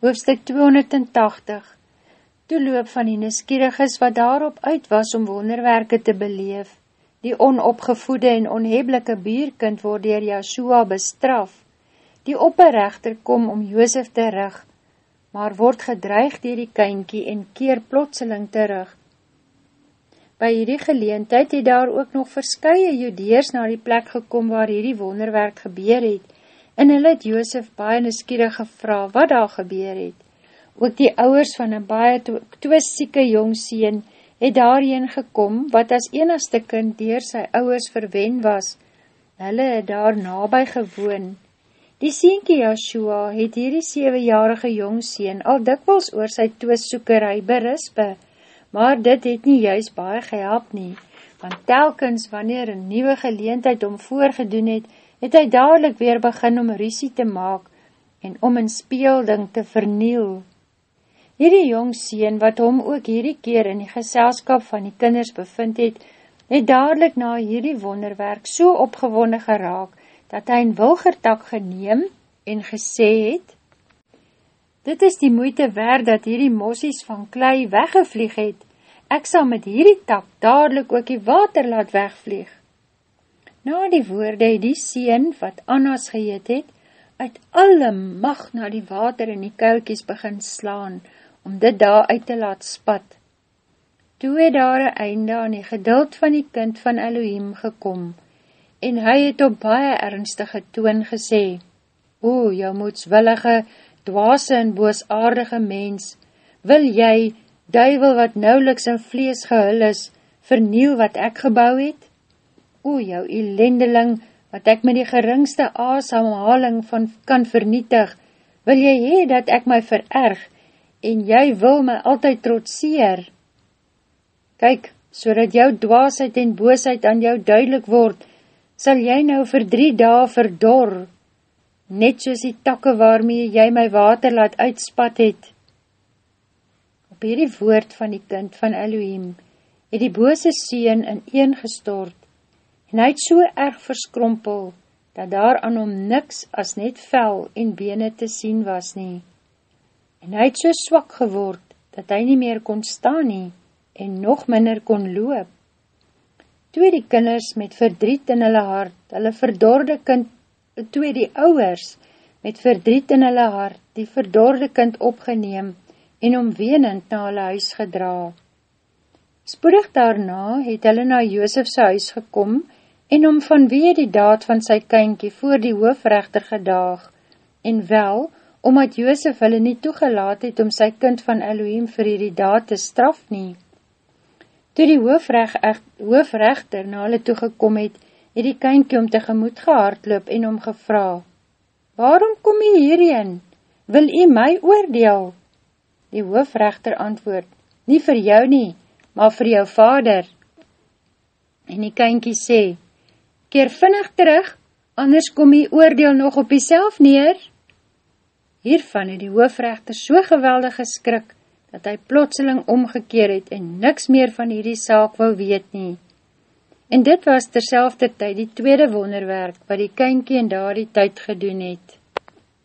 Hoofstuk 280 Toeloop van die niskieriges wat daarop uit was om wonderwerke te beleef. Die onopgevoede en onheblike bierkind word dier Joshua bestraf. Die opperrechter kom om Joosef te rug, maar word gedreig dier die kynkie en keer plotseling terug. By hierdie geleentheid het daar ook nog verskye judeers na die plek gekom waar hierdie wonderwerk gebeur het, en hulle het Joosef baie niskierig gevra wat daar gebeur het. Ook die ouwers van een baie twisieke jongseen het daarheen gekom, wat as enigste kind dier sy ouwers verwen was. Hulle het daar nabij gewoon. Die sienkie Joshua het hierdie 7-jarige jongseen al dikwels oor sy twissoekerij berispe, maar dit het nie juist baie gehelp nie, want telkens wanneer een nieuwe geleentheid om voorgedoen het, het hy dadelijk weer begin om rusie te maak en om een speelding te verniel. Hierdie jongseen, wat hom ook hierdie keer in die geselskap van die kinders bevind het, het dadelijk na hierdie wonderwerk so opgewonde geraak, dat hy een wilgertak geneem en gesê het, Dit is die moeite werd dat hierdie mossies van klei weggevlieg het, ek sal met hierdie tak dadelijk ook die water laat wegvlieg. Na die woorde het die sien wat Annas geheet het, uit alle mag na die water in die kuilkies begin slaan, om dit daar uit te laat spat. Toe het daar een einde aan die geduld van die kind van Elohim gekom, en hy het op baie ernstige toon gesê, O, jou moedswillige, dwaase en boosaardige mens, wil jy, duivel wat nauweliks in vlees gehul is, verniel wat ek gebouw het? O, jou elendeling, wat ek met die geringste aasamhaling van kan vernietig, wil jy hee dat ek my vererg, en jy wil my altyd trotseer. Kyk, so dat jou dwaasheid en boosheid aan jou duidelik word, sal jy nou vir drie dae verdor, net soos die takke waarmee jy my water laat uitspat het. Op hierdie woord van die kind van Elohim, het die bose sien in een gestort, en hy het so erg verskrompel, dat daar aan hom niks as net vel en bene te sien was nie. En hy het so swak geword, dat hy nie meer kon staan nie, en nog minder kon loop. Toe die kinders met verdriet in hulle hart, hulle verdorde kind, toe die ouwers met verdriet in hulle hart, die verdorde kind opgeneem, en omwenend na hulle huis gedra. Spoedig daarna het hulle na Joosefse huis gekom, en om vanweer die daad van sy kynkie voor die hoofrechter gedaag, en wel, omdat Joosef hulle nie toegelaat het om sy kind van Elohim vir hierdie daad te straf nie. Toe die hoofrechter, hoofrechter na hulle toegekom het, het die kynkie om tegemoet gehaardloop en om gevra, Waarom kom jy hierheen? Wil jy my oordeel? Die hoofrechter antwoord, Nie vir jou nie, maar vir jou vader. En die kynkie sê, keer vinnig terug, anders kom die oordeel nog op jyself neer. Hiervan het die hoofrechter so geweldig geskrik, dat hy plotseling omgekeer het en niks meer van hierdie saak wou weet nie. En dit was terselfde tyd die tweede wonderwerk wat die kynkie in daardie tyd gedoen het.